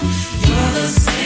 You're the same.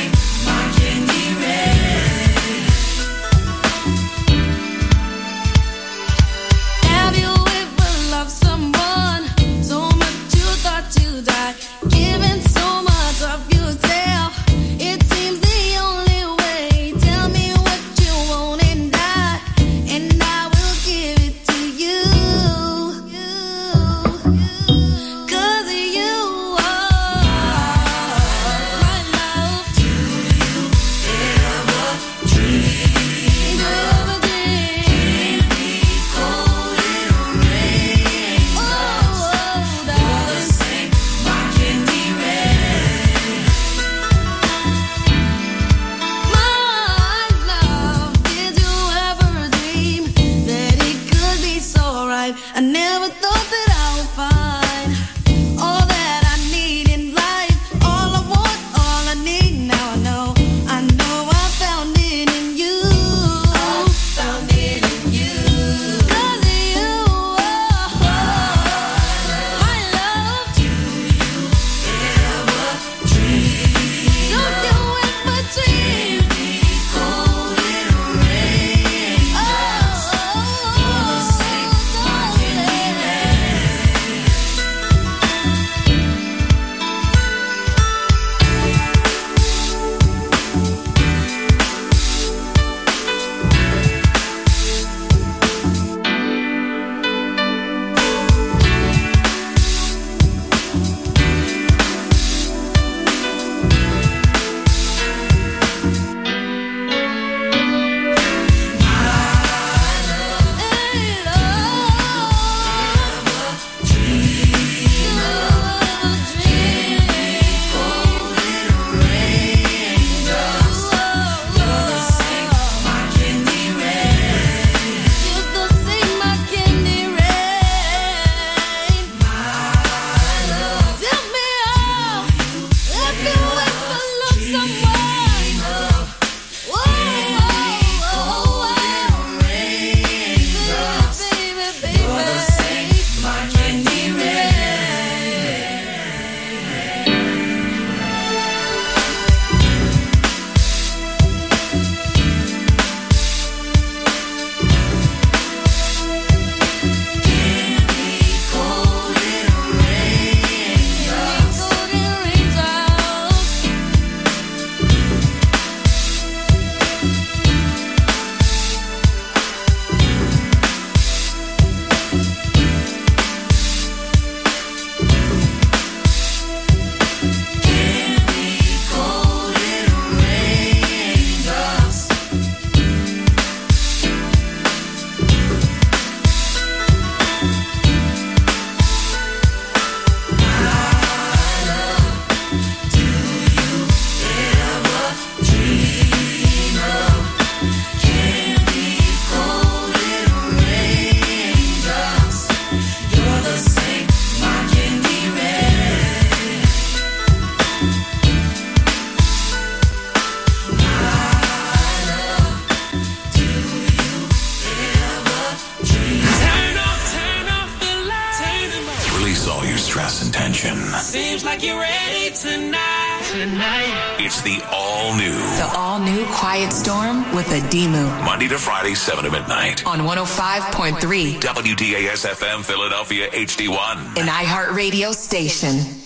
It's the all new. The all new Quiet Storm with a Demu. Monday to Friday, 7 to midnight. On 105.3 WDAS FM Philadelphia HD1. An iHeartRadio station.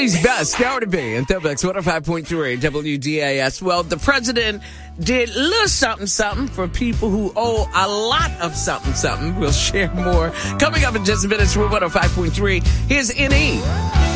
Philly's best hour to be on Thumbx 105.3 WDAS. Well, the president did a little something something for people who owe a lot of something something. We'll share more coming up in just a minute. We're 105.3. Here's NE.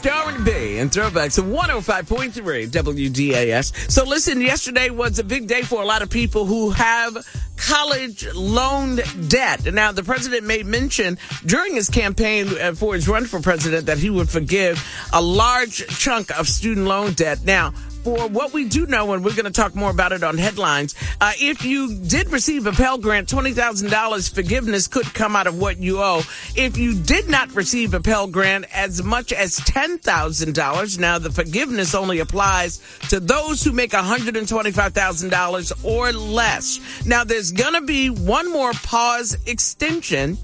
Darwin B and throwbacks of 105.3 WDAS. So listen, yesterday was a big day for a lot of people who have college loan debt. Now, the president made mention during his campaign uh, for his run for president that he would forgive a large chunk of student loan debt. Now, for what we do know, and we're going to talk more about it on headlines, uh, if you did receive a Pell Grant, $20,000 forgiveness could come out of what you owe. If you did not receive a Pell Grant, as much as $10,000. Now, the forgiveness only applies to those who make $125,000 or less. Now, there's going to be one more pause extension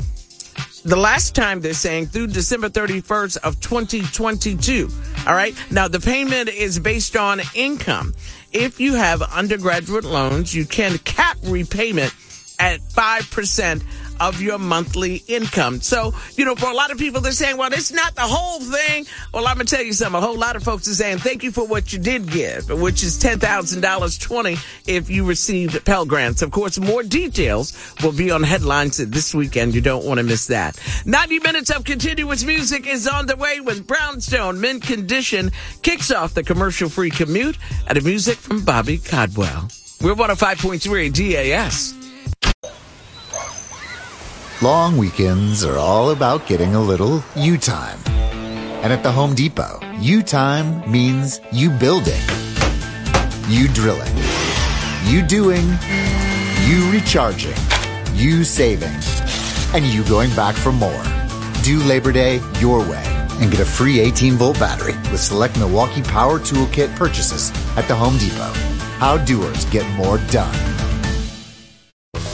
the last time they're saying through December 31st of 2022. All right. Now the payment is based on income. If you have undergraduate loans, you can cap repayment at 5% of your monthly income. So, you know, for a lot of people, they're saying, well, it's not the whole thing. Well, I'm going to tell you something. A whole lot of folks are saying, thank you for what you did give, which is $10,000, 20 if you received Pell Grants. Of course, more details will be on headlines this weekend. You don't want to miss that. 90 minutes of continuous music is on the way with Brownstone Mint Condition kicks off the commercial free commute and the music from Bobby Caldwell. We're 105.3 DAS. Long weekends are all about getting a little you time. And at the Home Depot, you time means you building, you drilling, you doing, you recharging, you saving, and you going back for more. Do Labor Day your way and get a free 18 volt battery with select Milwaukee Power Toolkit purchases at the Home Depot. How doers get more done.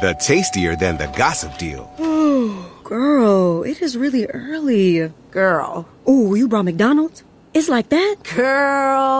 The tastier than the gossip deal. Girl, it is really early. Girl. Oh, you brought McDonald's? It's like that? Girl.